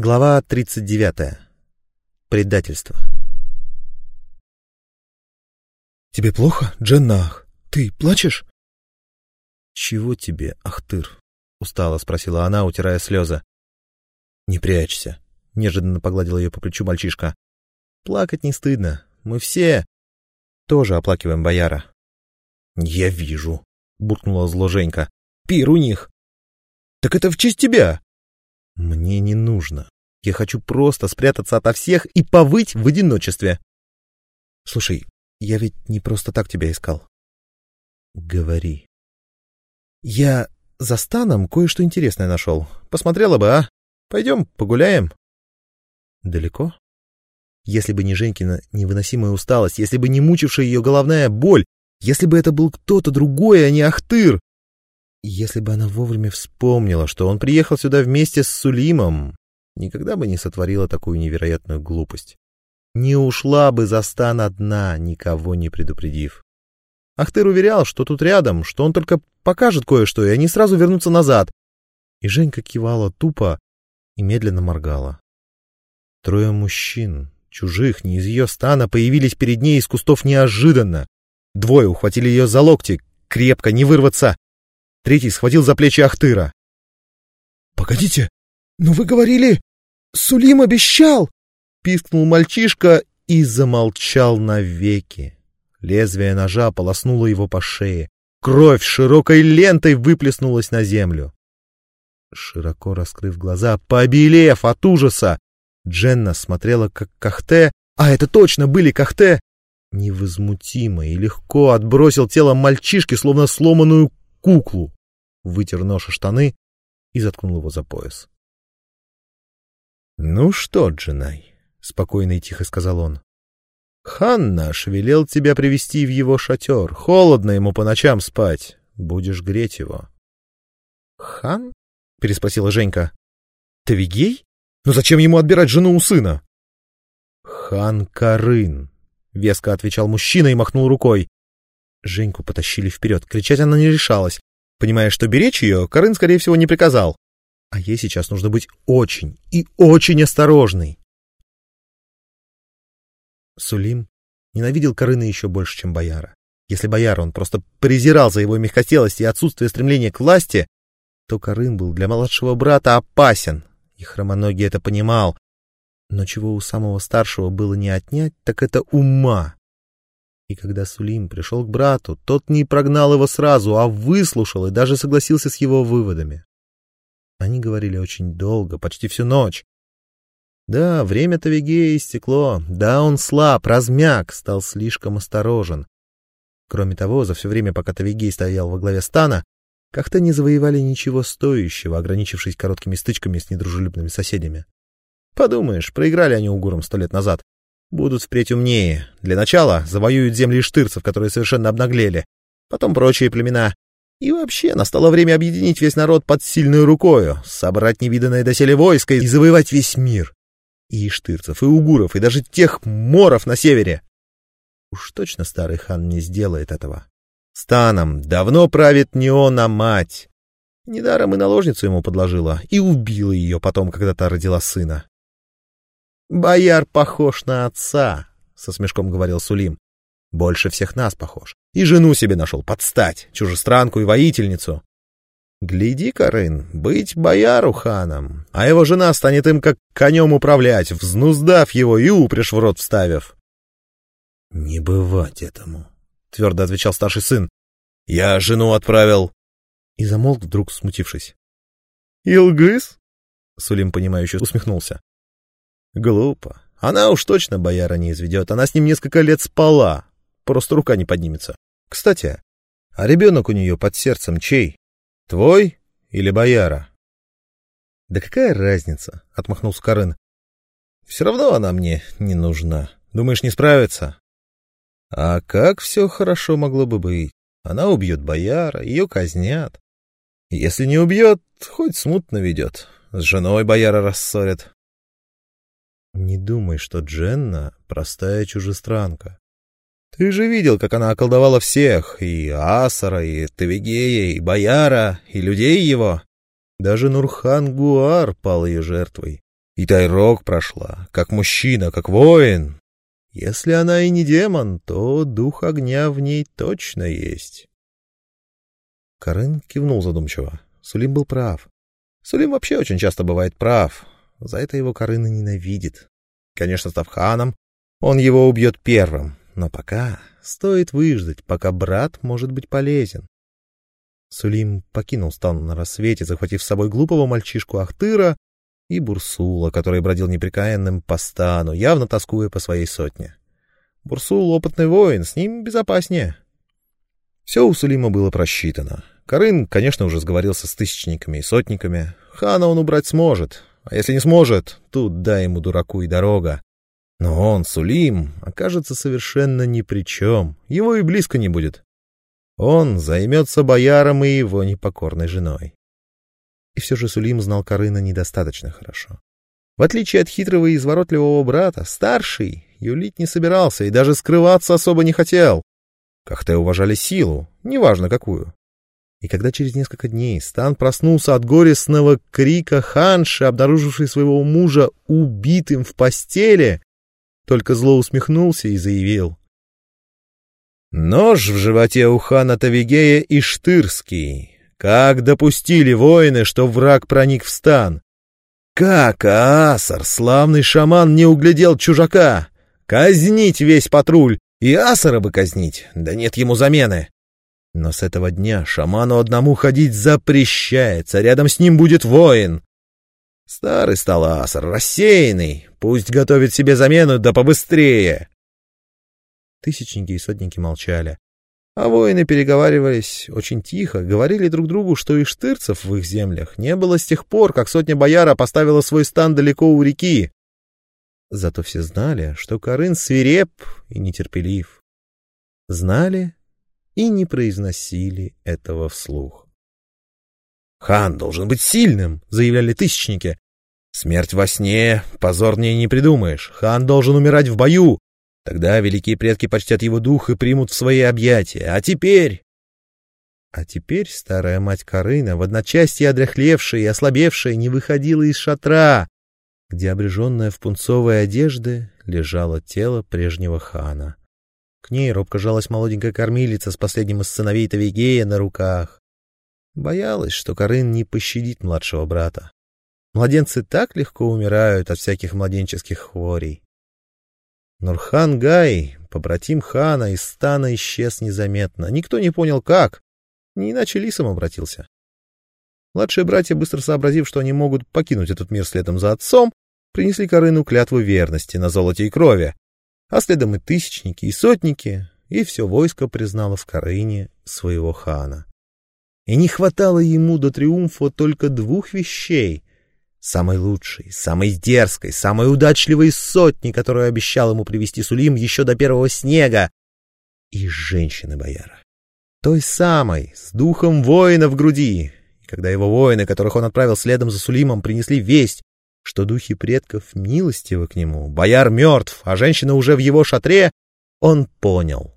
Глава 39. Предательство. «Тебе плохо, Дженнах? Ты плачешь?» «Чего тебе, Ахтыр?» — устало спросила она, утирая слезы. «Не прячься», — неожиданно погладил ее по плечу мальчишка. «Плакать не стыдно. Мы все тоже оплакиваем бояра». «Я вижу», — буркнула зло Женька. «Пир у них». «Так это в честь тебя!» «Мне не нужно. Я хочу просто спрятаться ото всех и повыть в одиночестве». «Слушай, я ведь не просто так тебя искал». «Говори». «Я за станом кое-что интересное нашел. Посмотрела бы, а? Пойдем погуляем». «Далеко?» Если бы не Женькина невыносимая усталость, если бы не мучившая ее головная боль, если бы это был кто-то другой, а не Ахтыр, если бы она вовремя вспомнила, что он приехал сюда вместе с Сулимом, никогда бы не сотворила такую невероятную глупость. Не ушла бы за стан одна, никого не предупредив. Ахтыр уверял, что тут рядом, что он только покажет кое-что, и они сразу вернутся назад. И Женька кивала тупо и медленно моргала. Трое мужчин, чужих, не из ее стана, появились перед ней из кустов неожиданно. Двое ухватили ее за локти, крепко, не вырваться. Третий схватил за плечи Ахтыра. — Погодите, но вы говорили, Сулим обещал! — пискнул мальчишка и замолчал навеки. Лезвие ножа полоснуло его по шее. Кровь широкой лентой выплеснулась на землю. Широко раскрыв глаза, побелев от ужаса, Дженна смотрела, как Кахте, а это точно были Кахте, невозмутимо и легко отбросил тело мальчишки, словно сломанную куклу вытер нож и штаны и заткнул его за пояс. — Ну что, Джинай, — спокойно и тихо сказал он, — хан наш велел тебя привести в его шатер. Холодно ему по ночам спать. Будешь греть его. — Хан? — переспросила Женька. — Тавигей? Но зачем ему отбирать жену у сына? — Хан Карын, — веско отвечал мужчина и махнул рукой. Женьку потащили вперед. Кричать она не решалась. Понимая, что беречь ее, Карын, скорее всего, не приказал. А ей сейчас нужно быть очень и очень осторожной. Сулим ненавидел Карына еще больше, чем Бояра. Если Бояра он просто презирал за его мягкотелость и отсутствие стремления к власти, то Карын был для младшего брата опасен, и Хромоногий это понимал. Но чего у самого старшего было не отнять, так это ума. И когда Сулим пришел к брату, тот не прогнал его сразу, а выслушал и даже согласился с его выводами. Они говорили очень долго, почти всю ночь. Да, время Тавигея истекло, да, он слаб, размяк, стал слишком осторожен. Кроме того, за все время, пока Тавигей стоял во главе стана, как-то не завоевали ничего стоящего, ограничившись короткими стычками с недружелюбными соседями. Подумаешь, проиграли они угурам сто лет назад, Будут впредь умнее. Для начала завоюют земли штырцев, которые совершенно обнаглели. Потом прочие племена. И вообще настало время объединить весь народ под сильную рукою, собрать невиданное доселе войско и завоевать весь мир. И штырцев, и угуров, и даже тех моров на севере. Уж точно старый хан не сделает этого. Станом давно правит не он, а мать. Недаром и наложницу ему подложила, и убила ее потом, когда та родила сына. «Бояр похож на отца», — со смешком говорил Сулим. «Больше всех нас похож. И жену себе нашел подстать, чужестранку и воительницу. Гляди, Карын, быть бояру ханом, а его жена станет им как конем управлять, взнуздав его и упряжь в рот вставив». «Не бывать этому», — твердо отвечал старший сын. «Я жену отправил». И замолк вдруг, смутившись. «Илгыс?» — Сулим, понимающе усмехнулся. Глупо. Она уж точно бояра не изведет. Она с ним несколько лет спала. Просто рука не поднимется. Кстати, а ребенок у нее под сердцем чей? Твой или бояра? Да какая разница? Отмахнулся Карын. Все равно она мне не нужна. Думаешь, не справится? А как все хорошо могло бы быть? Она убьет бояра, ее казнят. Если не убьет, хоть смутно ведет. С женой бояра рассорят. Не думай, что Дженна — простая чужестранка. Ты же видел, как она околдовала всех, и Асара, и Тавигея, и Бояра, и людей его. Даже Нурхан Гуар пал ее жертвой. И Тайрок прошла, как мужчина, как воин. Если она и не демон, то дух огня в ней точно есть. Карын кивнул задумчиво. Сулим был прав. Сулим вообще очень часто бывает прав. За это его Карын и ненавидит. Конечно, став ханом, он его убьет первым. Но пока стоит выждать, пока брат может быть полезен. Сулим покинул стан на рассвете, захватив с собой глупого мальчишку Ахтыра и Бурсула, который бродил непрекаянным по стану, явно тоскуя по своей сотне. Бурсул — опытный воин, с ним безопаснее. Все у Сулима было просчитано. Карын, конечно, уже сговорился с тысячниками и сотниками. Хана он убрать сможет, а если не сможет, тут дай ему дураку и дорога. Но он, Сулим, окажется совершенно ни при чем, его и близко не будет. Он займется бояром и его непокорной женой. И все же Сулим знал Карына недостаточно хорошо. В отличие от хитрого и изворотливого брата, старший юлить не собирался и даже скрываться особо не хотел. Как-то уважали силу, неважно какую. И когда через несколько дней Стан проснулся от горестного крика ханши, обнаружившей своего мужа убитым в постели, только зло усмехнулся и заявил. «Нож в животе у хана Тавигея и Штырский. Как допустили воины, что враг проник в стан? Как Аасар, славный шаман, не углядел чужака? Казнить весь патруль, и Асара бы казнить, да нет ему замены. Но с этого дня шаману одному ходить запрещается, рядом с ним будет воин. Старый стал Асар, рассеянный, пусть готовит себе замену, да побыстрее. Тысячники и сотники молчали. А воины переговаривались очень тихо, говорили друг другу, что и штырцев в их землях не было с тех пор, как сотня бояра поставила свой стан далеко у реки. Зато все знали, что Карын свиреп и нетерпелив. Знали и не произносили этого вслух. «Хан должен быть сильным», — заявляли тысячники. «Смерть во сне, позорнее не придумаешь. Хан должен умирать в бою, Тогда великие предки почтят его дух и примут в свои объятия. А теперь... А теперь старая мать Карына, в одночасье одряхлевшая и ослабевшая, не выходила из шатра, где, обреженная в пунцовой одежды, лежало тело прежнего хана. К ней робко жалась молоденькая кормилица с последним из сыновей Тавигея на руках. Боялась, что Карын не пощадит младшего брата. Младенцы так легко умирают от всяких младенческих хворей. Нурхан Гай, побратим хана, из стана исчез незаметно. Никто не понял, как. Не иначе лисом обратился. Младшие братья, быстро сообразив, что они могут покинуть этот мир следом за отцом, принесли Карыну клятву верности на золоте и крови, а следом и тысячники, и сотники, и все войско признало в Карыне своего хана. И не хватало ему до триумфа только двух вещей самой лучшей, самой дерзкой, самой удачливой сотни, которую обещал ему привести Сулим еще до первого снега, и женщины бояра. Той самой, с духом воина в груди. И когда его воины, которых он отправил следом за Сулимом, принесли весть, что духи предков милостивы к нему, бояр мертв, а женщина уже в его шатре, он понял.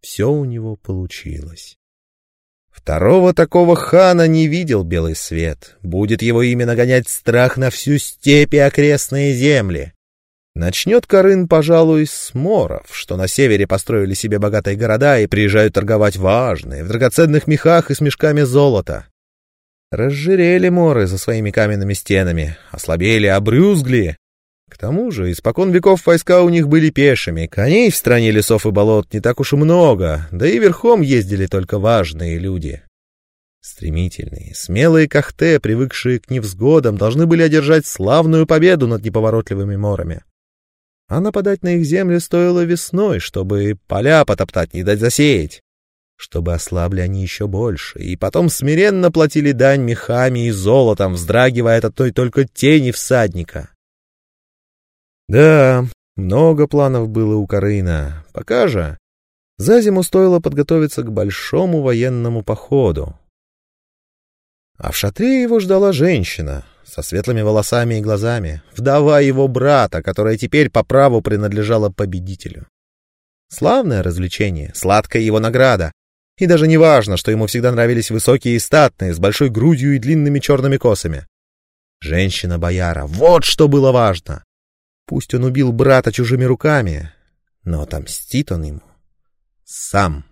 Все у него получилось. Второго такого хана не видел белый свет. Будет его имя нагонять страх на всю степь и окрестные земли. Начнет Карын, пожалуй, с моров, что на севере построили себе богатые города и приезжают торговать важные, в драгоценных мехах и с мешками золота. Разжирели моры за своими каменными стенами, ослабели, обрюзгли. К тому же, испокон веков войска у них были пешими, коней в стране лесов и болот не так уж и много, да и верхом ездили только важные люди. Стремительные, смелые кахте, привыкшие к невзгодам, должны были одержать славную победу над неповоротливыми морами. А нападать на их земли стоило весной, чтобы поля потоптать, не дать засеять. Чтобы ослабли они еще больше, и потом смиренно платили дань мехами и золотом, вздрагивая от той только тени всадника. Да, много планов было у Карына. Пока же за зиму стоило подготовиться к большому военному походу. А в шатре его ждала женщина со светлыми волосами и глазами, вдова его брата, которая теперь по праву принадлежала победителю. Славное развлечение, сладкая его награда. И даже не важно, что ему всегда нравились высокие и статные, с большой грудью и длинными черными косами. Женщина бояра, вот что было важно. Пусть он убил брата чужими руками, но отомстит он ему сам.